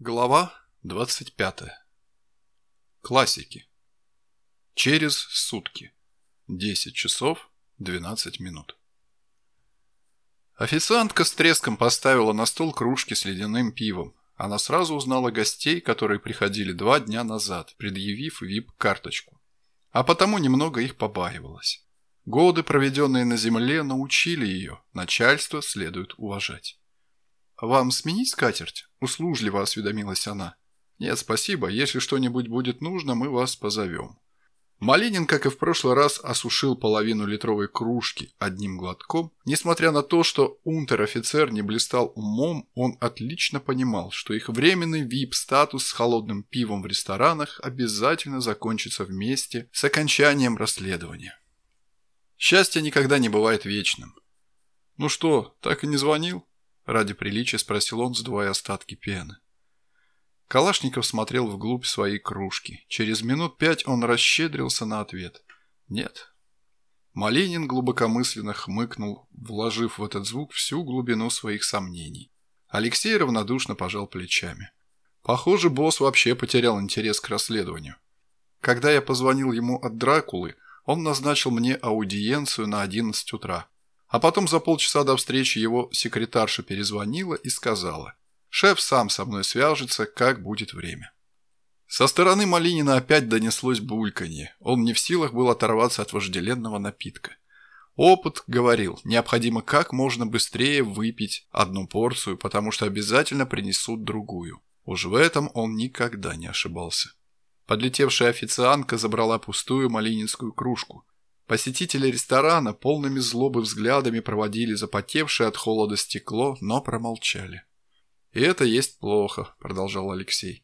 Глава 25. Классики. Через сутки. 10 часов 12 минут. Официантка с треском поставила на стол кружки с ледяным пивом. Она сразу узнала гостей, которые приходили два дня назад, предъявив вип-карточку. А потому немного их побаивалась. Годы, проведенные на земле, научили ее, начальство следует уважать. «Вам сменить скатерть?» – услужливо осведомилась она. «Нет, спасибо. Если что-нибудь будет нужно, мы вас позовем». Малинин, как и в прошлый раз, осушил половину литровой кружки одним глотком. Несмотря на то, что унтер-офицер не блистал умом, он отлично понимал, что их временный вип-статус с холодным пивом в ресторанах обязательно закончится вместе с окончанием расследования. Счастье никогда не бывает вечным. «Ну что, так и не звонил?» Ради приличия спросил он, сдувая остатки пены. Калашников смотрел вглубь своей кружки. Через минут пять он расщедрился на ответ. «Нет». Малинин глубокомысленно хмыкнул, вложив в этот звук всю глубину своих сомнений. Алексей равнодушно пожал плечами. Похоже, босс вообще потерял интерес к расследованию. Когда я позвонил ему от Дракулы, он назначил мне аудиенцию на 11 утра. А потом за полчаса до встречи его секретарша перезвонила и сказала, «Шеф сам со мной свяжется, как будет время». Со стороны Малинина опять донеслось бульканье. Он не в силах был оторваться от вожделенного напитка. Опыт говорил, необходимо как можно быстрее выпить одну порцию, потому что обязательно принесут другую. Уж в этом он никогда не ошибался. Подлетевшая официантка забрала пустую малининскую кружку. Посетители ресторана полными злобы взглядами проводили запотевшее от холода стекло, но промолчали. «И это есть плохо», – продолжал Алексей.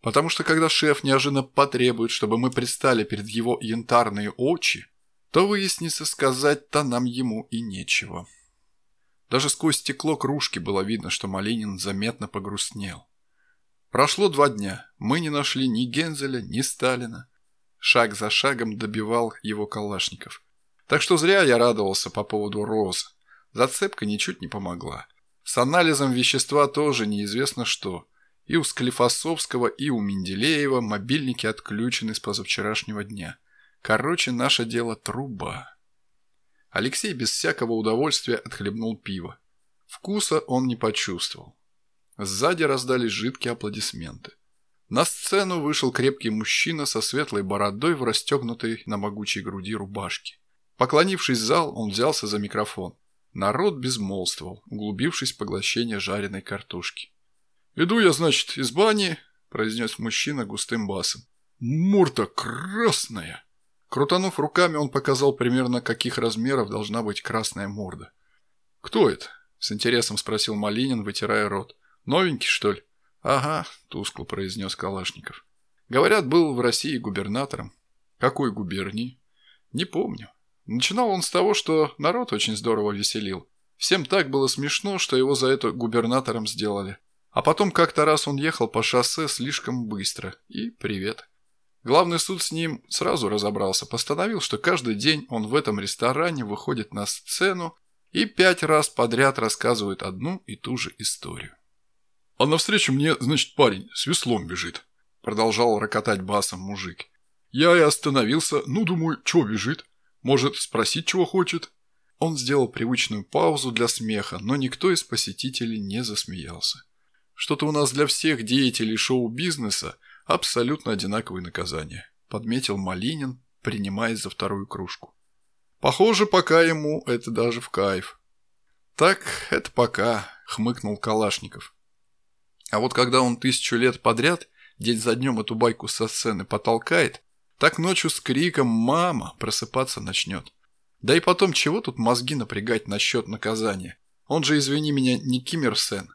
«Потому что когда шеф неожиданно потребует, чтобы мы предстали перед его янтарные очи, то выяснится, сказать-то нам ему и нечего». Даже сквозь стекло кружки было видно, что Малинин заметно погрустнел. Прошло два дня. Мы не нашли ни Гензеля, ни Сталина. Шаг за шагом добивал его Калашников. Так что зря я радовался по поводу роз. Зацепка ничуть не помогла. С анализом вещества тоже неизвестно что. И у Склифосовского, и у Менделеева мобильники отключены с позавчерашнего дня. Короче, наше дело труба. Алексей без всякого удовольствия отхлебнул пиво. Вкуса он не почувствовал. Сзади раздались жидкие аплодисменты. На сцену вышел крепкий мужчина со светлой бородой в расстегнутой на могучей груди рубашке. Поклонившись зал, он взялся за микрофон. Народ безмолвствовал, углубившись в поглощение жареной картошки. «Иду я, значит, из бани», – произнес мужчина густым басом. «Морда красная!» Крутанув руками, он показал примерно, каких размеров должна быть красная морда. «Кто это?» – с интересом спросил Малинин, вытирая рот. «Новенький, что ли?» «Ага», – тускло произнес Калашников. «Говорят, был в России губернатором». «Какой губернии?» «Не помню. Начинал он с того, что народ очень здорово веселил. Всем так было смешно, что его за это губернатором сделали. А потом как-то раз он ехал по шоссе слишком быстро. И привет. Главный суд с ним сразу разобрался, постановил, что каждый день он в этом ресторане выходит на сцену и пять раз подряд рассказывает одну и ту же историю. А навстречу мне, значит, парень с веслом бежит. Продолжал рокотать басом мужик. Я и остановился, ну, думаю, чего бежит? Может, спросить, чего хочет? Он сделал привычную паузу для смеха, но никто из посетителей не засмеялся. Что-то у нас для всех деятелей шоу-бизнеса абсолютно одинаковые наказания, подметил Малинин, принимаясь за вторую кружку. Похоже, пока ему это даже в кайф. Так, это пока, хмыкнул Калашников. А вот когда он тысячу лет подряд день за днем эту байку со сцены потолкает, так ночью с криком «Мама!» просыпаться начнет. Да и потом, чего тут мозги напрягать насчет наказания? Он же, извини меня, не Киммер Сен.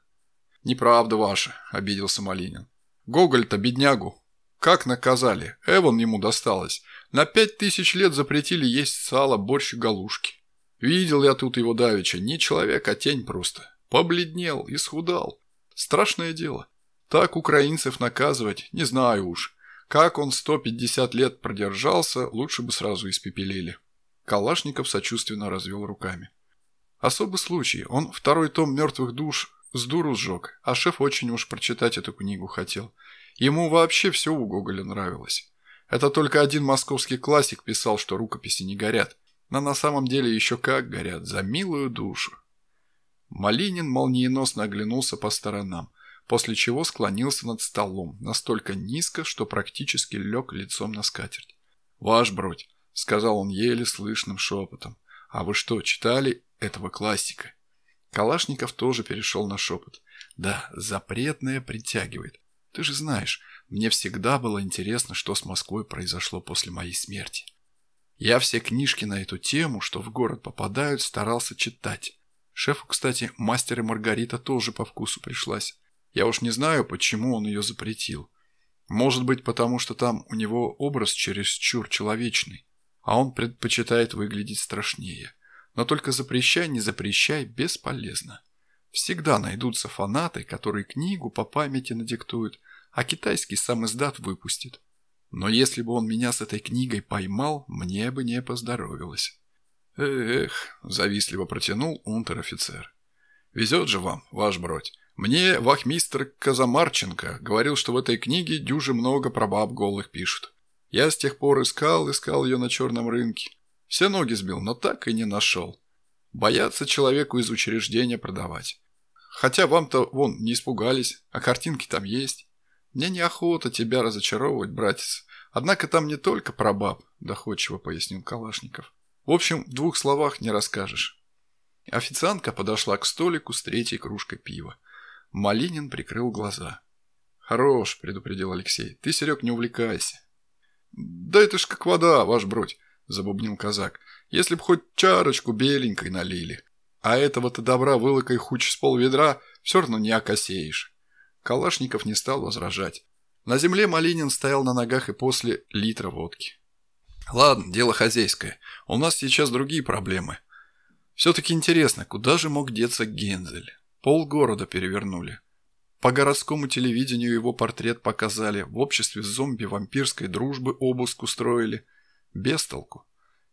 Неправда ваша, обиделся Малинин. Гоголь-то беднягу. Как наказали? Эван ему досталось. На пять тысяч лет запретили есть сало, борщ и галушки. Видел я тут его давеча. Не человек, а тень просто. Побледнел, исхудал. Страшное дело. Так украинцев наказывать, не знаю уж. Как он 150 лет продержался, лучше бы сразу испепелили. Калашников сочувственно развел руками. Особый случай. Он второй том «Мертвых душ» с дуру сжег, а шеф очень уж прочитать эту книгу хотел. Ему вообще все у Гоголя нравилось. Это только один московский классик писал, что рукописи не горят. Но на самом деле еще как горят, за милую душу. Малинин молниеносно оглянулся по сторонам, после чего склонился над столом, настолько низко, что практически лег лицом на скатерть. «Ваш бродь», — сказал он еле слышным шепотом, — «а вы что, читали этого классика?» Калашников тоже перешел на шепот. «Да, запретное притягивает. Ты же знаешь, мне всегда было интересно, что с Москвой произошло после моей смерти. Я все книжки на эту тему, что в город попадают, старался читать. Шефу, кстати, мастер и Маргарита тоже по вкусу пришлась. Я уж не знаю, почему он ее запретил. Может быть, потому что там у него образ чересчур человечный, а он предпочитает выглядеть страшнее. Но только запрещай, не запрещай, бесполезно. Всегда найдутся фанаты, которые книгу по памяти надиктуют, а китайский сам издат выпустит. Но если бы он меня с этой книгой поймал, мне бы не поздоровилось. Эх, завистливо протянул унтер-офицер. Везет же вам, ваш бродь. Мне вахмистр Казамарченко говорил, что в этой книге дюже много про баб голых пишут. Я с тех пор искал, искал ее на черном рынке. Все ноги сбил, но так и не нашел. Боятся человеку из учреждения продавать. Хотя вам-то, вон, не испугались, а картинки там есть. Мне неохота тебя разочаровывать, братец. Однако там не только про баб, доходчиво пояснил Калашников. В общем, в двух словах не расскажешь. Официантка подошла к столику с третьей кружкой пива. Малинин прикрыл глаза. «Хорош», — предупредил Алексей. «Ты, Серег, не увлекайся». «Да это ж как вода, ваш бродь», — забубнил казак. «Если б хоть чарочку беленькой налили. А этого-то добра вылокай хуч с пол ведра, все равно не окосеешь». Калашников не стал возражать. На земле Малинин стоял на ногах и после литра водки. «Ладно, дело хозяйское. У нас сейчас другие проблемы. Все-таки интересно, куда же мог деться Гензель? Пол города перевернули. По городскому телевидению его портрет показали, в обществе зомби-вампирской дружбы обыск устроили. Без толку.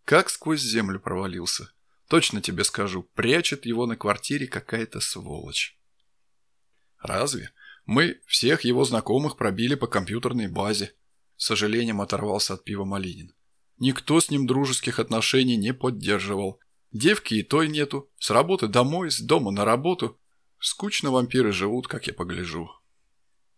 Как сквозь землю провалился. Точно тебе скажу, прячет его на квартире какая-то сволочь. Разве? Мы всех его знакомых пробили по компьютерной базе. С сожалением оторвался от пива Малинин. Никто с ним дружеских отношений не поддерживал. Девки и той нету. С работы домой, с дома на работу. Скучно вампиры живут, как я погляжу.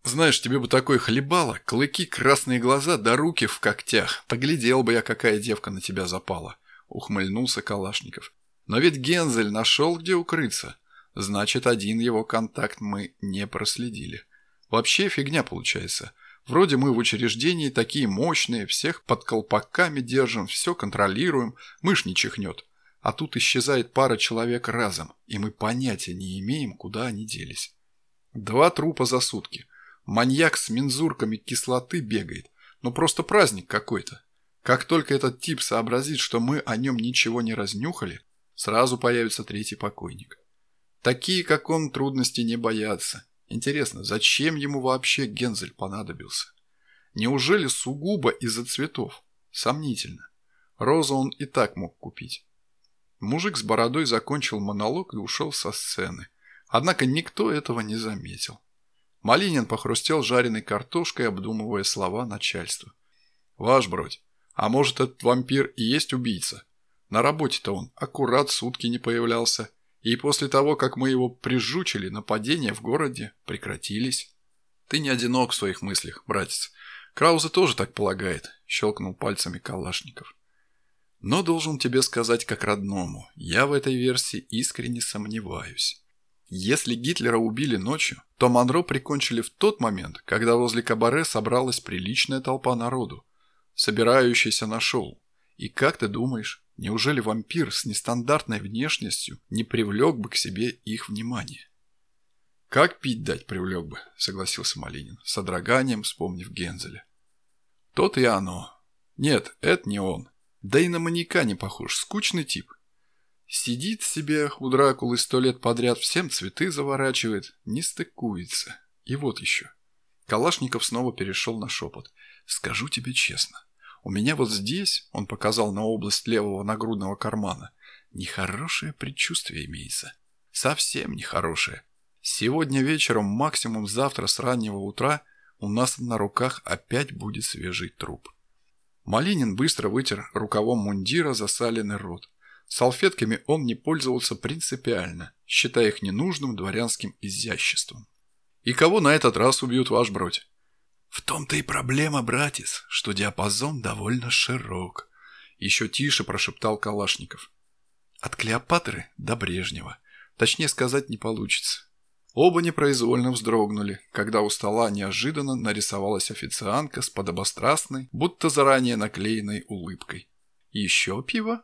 Знаешь, тебе бы такое хлебало, клыки, красные глаза, да руки в когтях. Поглядел бы я, какая девка на тебя запала. Ухмыльнулся Калашников. Но ведь Гензель нашел, где укрыться. Значит, один его контакт мы не проследили. Вообще фигня получается. Вроде мы в учреждении такие мощные, всех под колпаками держим, все контролируем, мышь не чихнет. А тут исчезает пара человек разом, и мы понятия не имеем, куда они делись. Два трупа за сутки. Маньяк с мензурками кислоты бегает. Ну просто праздник какой-то. Как только этот тип сообразит, что мы о нем ничего не разнюхали, сразу появится третий покойник. Такие, как он, трудности не боятся. Интересно, зачем ему вообще Гензель понадобился? Неужели сугубо из-за цветов? Сомнительно. Розу он и так мог купить. Мужик с бородой закончил монолог и ушел со сцены. Однако никто этого не заметил. Малинин похрустел жареной картошкой, обдумывая слова начальства. «Ваш бродь, а может этот вампир и есть убийца? На работе-то он аккурат сутки не появлялся. И после того, как мы его прижучили, нападения в городе прекратились. Ты не одинок в своих мыслях, братец. Краузе тоже так полагает, щелкнул пальцами Калашников. Но должен тебе сказать как родному, я в этой версии искренне сомневаюсь. Если Гитлера убили ночью, то Монро прикончили в тот момент, когда возле кабаре собралась приличная толпа народу, собирающаяся на шоу. И как ты думаешь, Неужели вампир с нестандартной внешностью не привлек бы к себе их внимание? «Как пить дать привлек бы», — согласился Малинин, с одраганием вспомнив Гензеля. «Тот и оно. Нет, это не он. Да и на маньяка не похож, скучный тип. Сидит себе у Дракулы сто лет подряд, всем цветы заворачивает, не стыкуется. И вот еще». Калашников снова перешел на шепот. «Скажу тебе честно, у меня вот здесь, он показал на область левого нагрудного кармана, нехорошее предчувствие имеется. Совсем нехорошее. Сегодня вечером, максимум завтра с раннего утра, у нас на руках опять будет свежий труп. Малинин быстро вытер рукавом мундира засаленный рот. Салфетками он не пользовался принципиально, считая их ненужным дворянским изяществом. «И кого на этот раз убьют ваш бродь?» «В том-то и проблема, братец, что диапазон довольно широк», – еще тише прошептал Калашников. «От Клеопатры до Брежнева. Точнее сказать не получится». Оба непроизвольно вздрогнули, когда у стола неожиданно нарисовалась официантка с подобострастной, будто заранее наклеенной улыбкой. «Еще пиво?»